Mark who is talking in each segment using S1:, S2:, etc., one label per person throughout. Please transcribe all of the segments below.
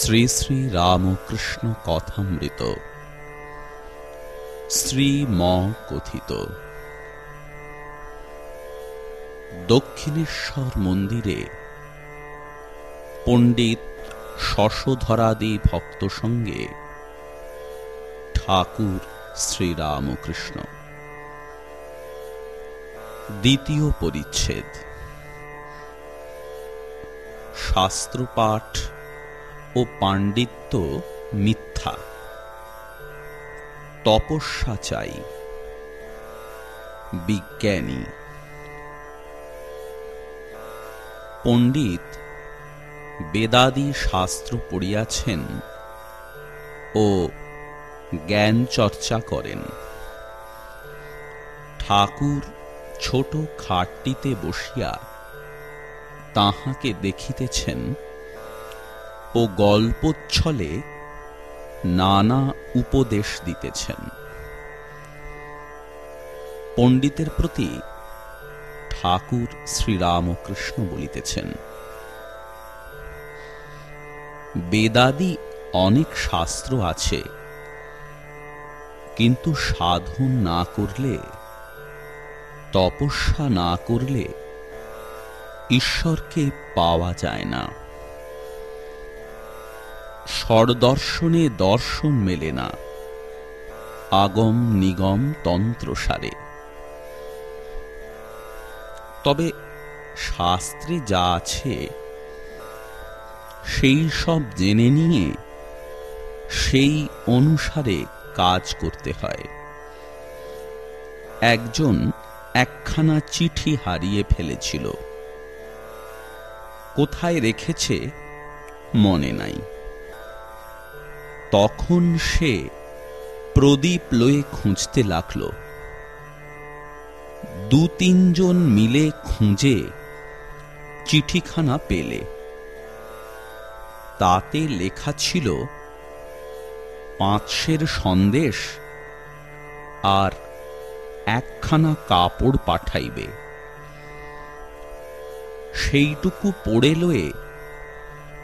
S1: শ্রী শ্রী রামকৃষ্ণ কথামৃত। শ্রী ম কথিত। দক্ষিণেশ্বর মন্দিরে পণ্ডিত শশধরাদি ভক্ত সঙ্গে ঠাকুর শ্রীরামকৃষ্ণ দ্বিতীয় পরিচ্ছেদ। শাস্ত্রপাঠ ও পাণ্ডিত্য মিথ্যা। তপস্যা চাই। বিজ্ঞানী। পণ্ডিত বেদাদি শাস্ত্র পড়িয়াছেন ও জ্ঞান চর্চা করেন। ঠাকুর ছোট খাটটিতে বসিয়া তাহাকে দেখিতেছেন ও গল্পচ্ছলে নানা উপদেশ দিতেছেন। পণ্ডিতের প্রতি ঠাকুর শ্রীরামকৃষ্ণ বলিতেছেন, বেদাদি অনেক শাস্ত্র আছে, কিন্তু সাধন না করলে, তপস্যা না করলে ঈশ্বরকে পাওয়া যায় না। স্বরদর্শনে দর্শন মেলে না। আগম নিগম তন্ত্রসারে। তবে শাস্ত্রে যা আছে, সেই সব জেনে নিয়ে সেই অনুসারে কাজ করতে হয়। একজন একখানা চিঠি হারিয়ে ফেলেছিল। কোথায় রেখেছে, মনে নাই। তখন সে প্রদীপ লয়ে খুঁজতে লাগল। দু তিনজন মিলে খুঁজে চিঠিখানা পেলে। তাতে লেখা ছিল, পাঁচশের সন্দেশ আর একখানা কাপড় পাঠাইবে। সেইটুকু পড়ে লয়ে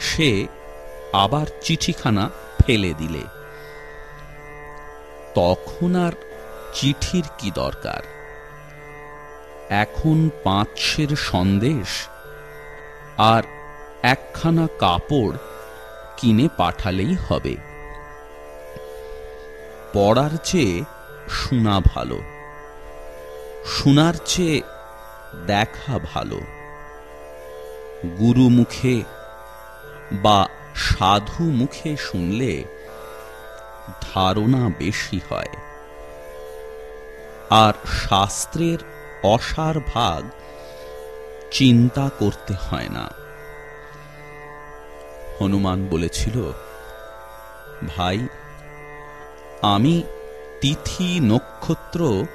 S1: সে আবার চিঠিখানা ফেলে দিলে। তখন আর চিঠির কি দরকার? এখন পাঁচশের সন্দেশ আর একখানা কাপড় কিনে পাঠালেই হবে। পড়ার চেয়ে শোনা ভালো। শোনার চেয়ে দেখা ভালো। গুরু মুখে বা সাধু মুখে শুনলে ধারণা বেশি হয়। আর শাস্ত্রের অসার ভাগ চিন্তা করতে হয় না। হনুমান বলেছিল, ভাই, আমি তিথি, নক্ষত্র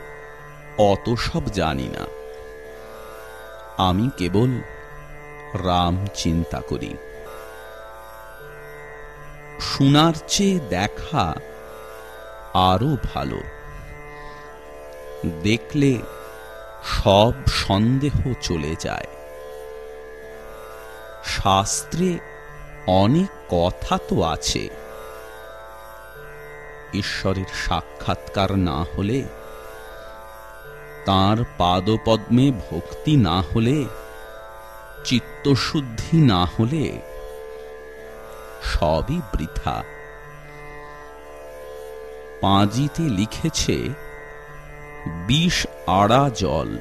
S1: অত সব জানি না। আমি কেবল রাম চিন্তা করি। শোনার চেয়ে দেখা আরও ভালো। দেখলে সব সন্দেহ চলে যায়। শাস্ত্রে অনেক কথা তো আছে। ঈশ্বরের সাক্ষাৎকার না হলে, তার পাদপদ্মে ভক্তি না হলে, চিত্তশুদ্ধি না হলে সবই বৃথা। পাঁজিতে লিখেছে, বিষ আড়া জল।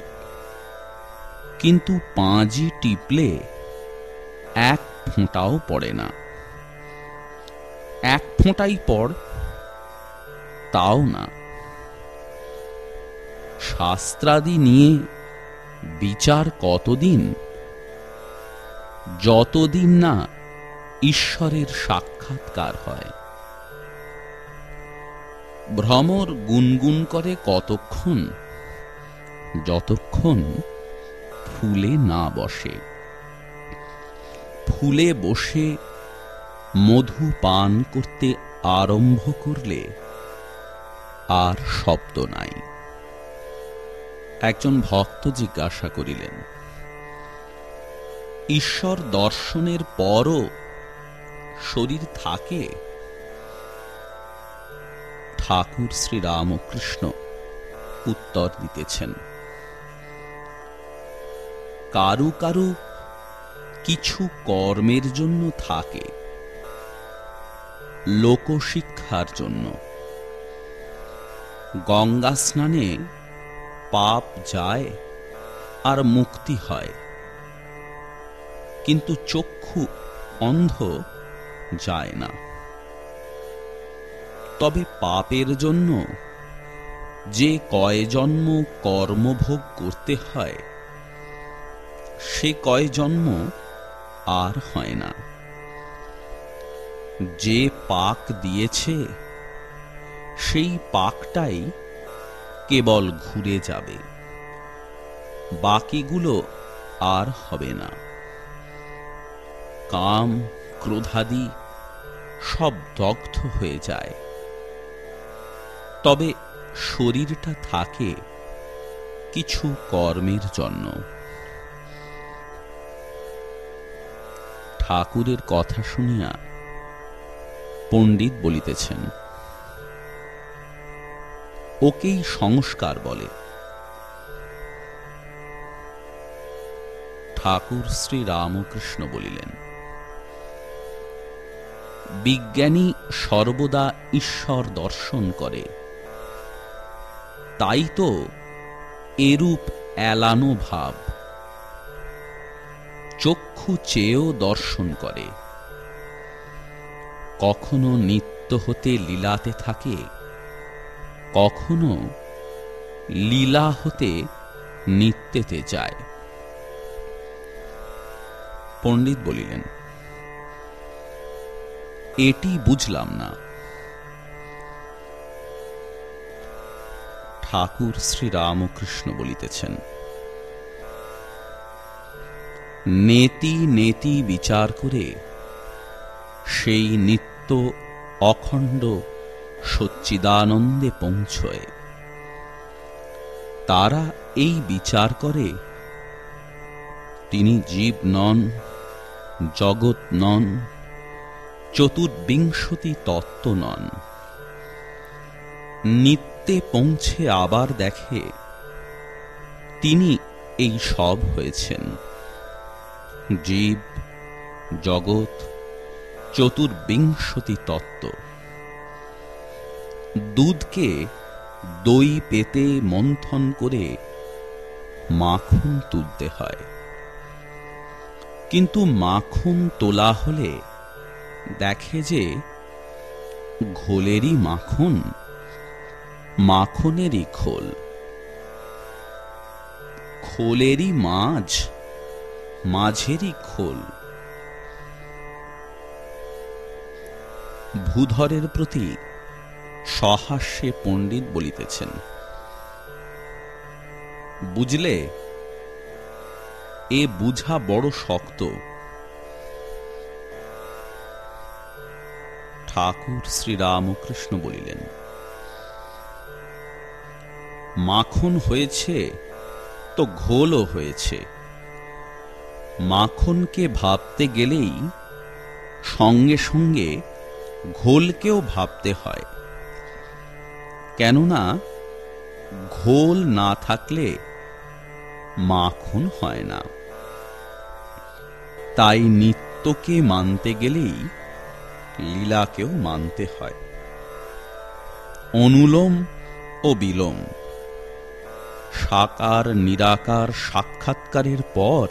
S1: কিন্তু পাঁজি টিপলে এক ফোঁটাও পড়ে না। এক ফোঁটাই পড়, তাও না। শাস্ত্রাদি নিয়ে বিচার কতদিন? যতদিন না ঈশ্বরের সাক্ষাৎকার হয়। ভ্রমর গুনগুন করে কতক্ষণ? যতক্ষণ ফুলে না বসে। ফুলে বসে মধু পান করতে আরম্ভ করলে আর শব্দ নাই। একজন ভক্ত জিজ্ঞাসা করিলেন, ঈশ্বর দর্শনের পরও শরীর থাকে? ঠাকুর শ্রী রামকৃষ্ণ উত্তর দিতেছেন। কারু কারু কিছু কর্মের জন্য থাকে, লোকশিক্ষার জন্য। গঙ্গা স্নানে পাপ যায় আর মুক্তি হয়। কিন্তু চক্ষু অন্ধ যায় না। তবে পাপের জন্য যে কয় জন্ম কর্মভোগ করতে হয়, সে কয় জন্ম আর হয় না। যে পাক দিয়েছে, সেই পাকটাই কেবল ঘুরে যাবে, বাকিগুলো আর হবে না। কাম, ক্রোধাদি সব দগ্ধ হয়ে যায়। তবে শরীরটা থাকে কিছু কর্মের জন্য। ঠাকুরের কথা শুনিয়া পণ্ডিত বলিতেছেন, ওকেই সংস্কার বলে। ঠাকুর শ্রী রামকৃষ্ণ বলিলেন বিজ্ঞানী সর্বদা ঈশ্বর দর্শন করে। তাই তো এরূপ এলানো ভাব। চক্ষু চেয়েও দর্শন করে। কখনো নিত্য হতে লীলাতে থাকে, কখনো লীলা হতে নিত্যেতে যায়। পণ্ডিত বলিলেন এটি বুঝলাম না। ঠাকুর শ্রী রামকৃষ্ণ বলিতেছেন, নেতি নেতি বিচার করে সেই নিত্য অখণ্ড সচ্চিদানন্দে পৌঁছয়। তারা এই বিচার করে, তিনি জীব নন, জগৎ নন চতুর্বিংশতি তত্ত্ব নন। নিত্যে পৌঁছে আবার দেখে তিনি এই সব হয়েছেন। জীব, জগৎ, চতুর্বিংশতি তত্ত্ব। দুধকে দই পেতে মন্থন করে মাখন তুলতে হয়। কিন্তু মাখন তোলা হলে দেখে যে ঘোলেরই মাখন, মাখনেরই খোল। খোলেরই মাঝ মাঝেরই খোল। ভূধরের প্রতি সহাস্যে পণ্ডিত বলিতেছেন, বুঝলে, এ বুঝা বড় শক্ত। ঠাকুর শ্রীরামকৃষ্ণ বলিলেন, মাখন হয়েছে তো ঘোলও হয়েছে। মাখনকে ভাবতে গেলেই সঙ্গে সঙ্গে ঘোলকেও ভাবতে হয়। কেননা ঘোল না থাকলে মাখন হয় না। তাই নিত্যকে মানতে গেলেই লীলাকেও মানতে হয়। অনুলোম ও বিলোম। সাকার, নিরাকার, সাক্ষাৎকারের পর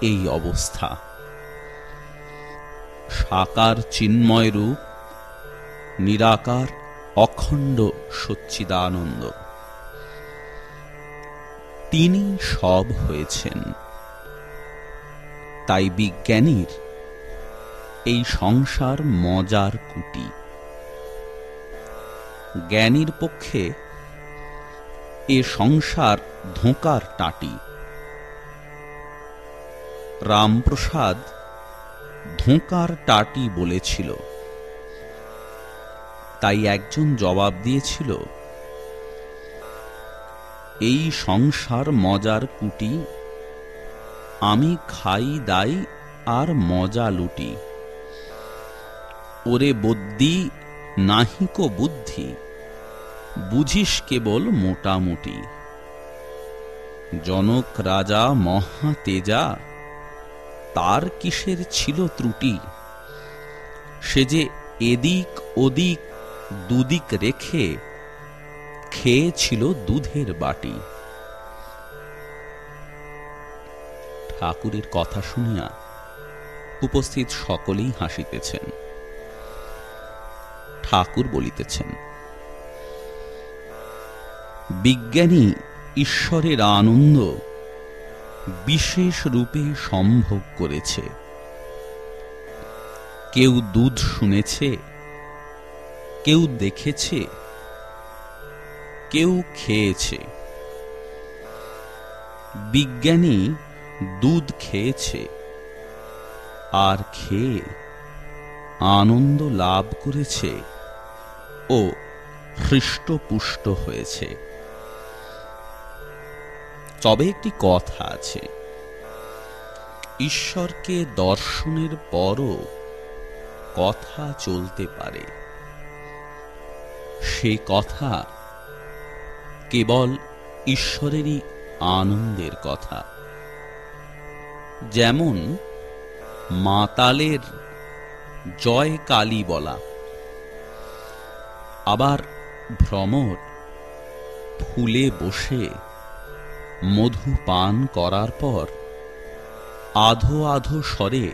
S1: এই অবস্থা। সাকার চিন্ময় রূপ, নিরাকার অখণ্ড সচ্চিদানন্দ। তিনি সব হয়েছেন। তাই বিজ্ঞানীর এই সংসার মজার কুটি। জ্ঞানীর পক্ষে এ সংসার ধোঁকার টাটি। রামপ্রসাদ ধোঁকার টাটি বলেছিল। তাই একজন জবাব দিয়েছিল, এই সংসার মজার কুটি, আমি খাই, দাই আর মজা লুটি। ওরে বদ্যি নাহিক বুদ্ধি, বুঝিস কেবল মোটামুটি। জনক রাজা মহা তেজা, তার কিসের ছিল ত্রুটি? সে যে এদিক ওদিক দুদিক রেখে খেয়েছিল দুধের বাটি। ঠাকুরের কথা শুনিয়া উপস্থিত সকলেই হাসিতেছেন। ঠাকুর বলিতেছেন। বিজ্ঞানী ঈশ্বরের আনন্দ বিশেষ রূপে সম্ভোগ করেছে। কেউ দুধ শুনেছে, কেউ দেখেছে, কেউ খেয়েছে। বিজ্ঞানী দুধ খেয়েছে, আর খেয়ে আনন্দ লাভ করেছে। ও হৃষ্টপুষ্ট হয়েছে। তবে একটি কথা আছে। ঈশ্বরকে দর্শনের পরও কথা চলতে পারে। সে কথা কেবল ঈশ্বরেরই আনন্দের কথা। যেমন মাতালের জয় কালী বলা আবার ভ্রমর ফুলে বসে মধু পান করার পর আধো আধো স্বরে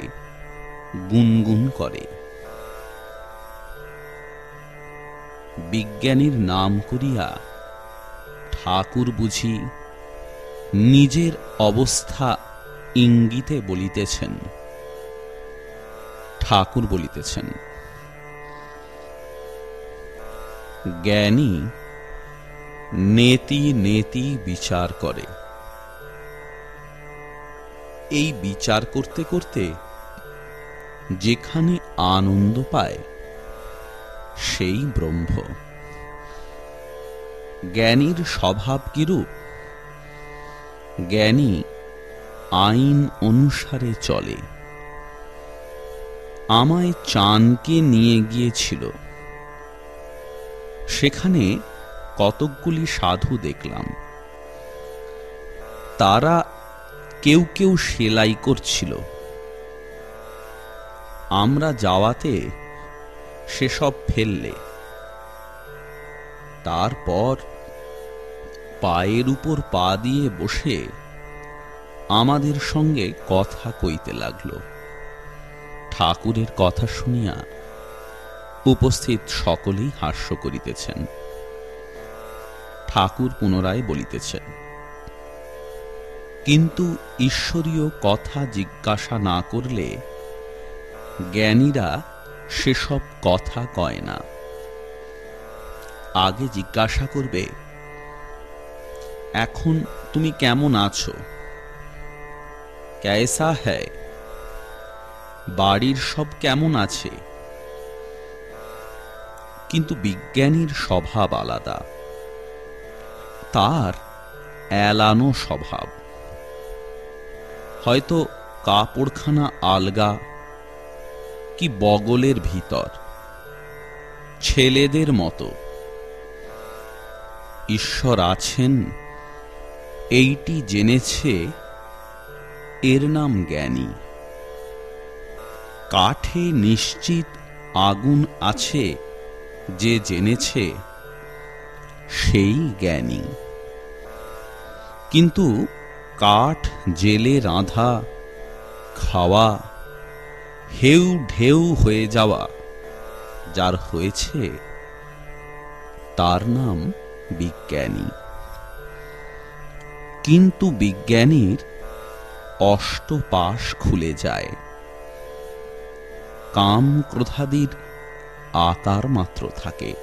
S1: গুনগুন করে। বিজ্ঞানীর নাম করিয়া ঠাকুর বুঝি নিজের অবস্থা ইঙ্গিতে বলিতেছেন। ঠাকুর বলিতেছেন জ্ঞানী নেতি নেতি বিচার করে। এই বিচার করতে করতে যেখানে আনন্দ পায়, সেই ব্রহ্ম। জ্ঞানীর স্বভাব কিরূপ? জ্ঞানী আইন অনুসারে চলে। আমায় চানকে নিয়ে গিয়েছিল। সেখানে কতকগুলি সাধু দেখলাম। তারা কেউ কেউ সেলাই করছিল। আমরা যাওয়াতে সেসব ফেললে। তারপর পায়ের উপর পা দিয়ে বসে আমাদের সঙ্গে কথা কইতে লাগল। ঠাকুরের কথা শুনিয়া উপস্থিত সকলেই হাস্য করিতেছেন। ঠাকুর পুনরায় বলিতেছেন, কিন্তু ঈশ্বরীয় কথা জিজ্ঞাসা না করলে জ্ঞানীরা সেসব কথা কয় না। আগে জিজ্ঞাসা করবে, এখন তুমি কেমন আছো? ক্যাসা হ্যায়? বাড়ির সব কেমন আছে? কিন্তু বিজ্ঞানীর স্বভাব আলাদা। তার এলানো স্বভাব। হয়তো কাপড়খানা আলগা কি বগলের ভিতর, ছেলেদের মতো। ঈশ্বর আছেন, এইটি জেনেছে, এর নাম জ্ঞানী। কাঠে নিশ্চিত আগুন আছে যে জেনেছে সেই জ্ঞানী। কিন্তু কাঠ, জেলে, রাঁধা, খাওয়া, হেউ ঢেউ হয়ে যাওয়া, যার হয়েছে তার নাম বিজ্ঞানী। কিন্তু বিজ্ঞানীর অষ্টপাশ খুলে যায়। কাম ক্রোধাদির আকার মাত্র থাকে।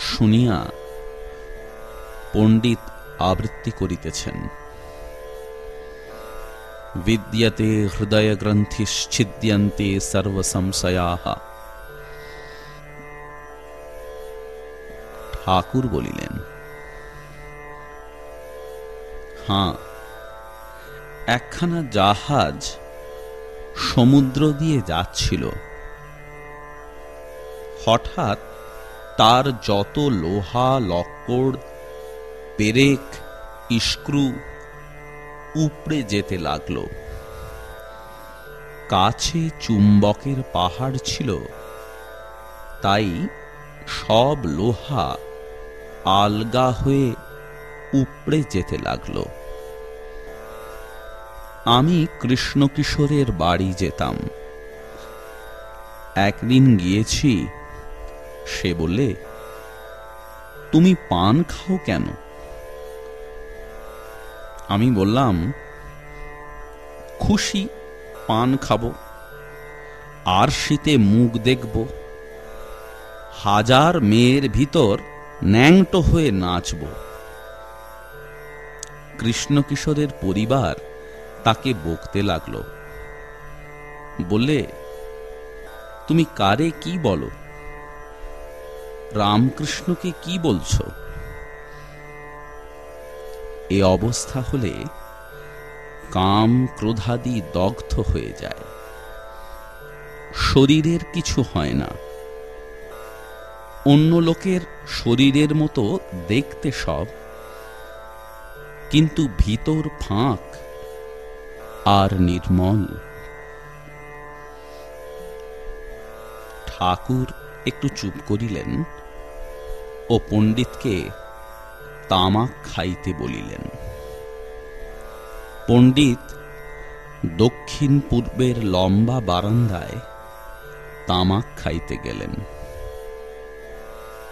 S1: শুনিয়া পণ্ডিত আবৃত্তি করিতেছেন। বিদ্যতে হৃদয় গ্রন্থিশ্ছিদ্যন্তে সর্বসংশয়া। ঠাকুর বলিলেন হাঁ একখানা জাহাজ সমুদ্র দিয়ে যাচ্ছিল। হঠাৎ তার যত লোহা লক্কড় পেরেক, ইস্ক্রু উপড়ে যেতে লাগল। কাছে চুম্বকের পাহাড় ছিল, তাই সব লোহা আলগা হয়ে উপড়ে যেতে লাগল। আমি কৃষ্ণকিশোরের বাড়ি যেতাম। একদিন গিয়েছি, সে বলে তুমি পান খাও কেন? আমি বললাম, খুশি, পান খাব। আর শীতে মুখ দেখব। হাজার মেয়ের ভিতর ন্যাংটো হয়ে নাচব। কৃষ্ণকিশোরের পরিবার তাকে বকতে লাগল। বললে, তুমি কারে কি বলো? রামকৃষ্ণকে কি বলছো? এ অবস্থা হলে কাম ক্রোধাদি দগ্ধ হয়ে যায়। শরীরের কিছু হয় না। অন্য লোকের শরীরের মতো দেখতে সব, কিন্তু ভিতর ফাঁক আর নির্মল। ঠাকুর একটু চুপ করিলেন ও পণ্ডিতকে তামাক খাইতে বলিলেন। পণ্ডিত দক্ষিণ পূর্বের লম্বা বারান্দায় তামাক খাইতে গেলেন।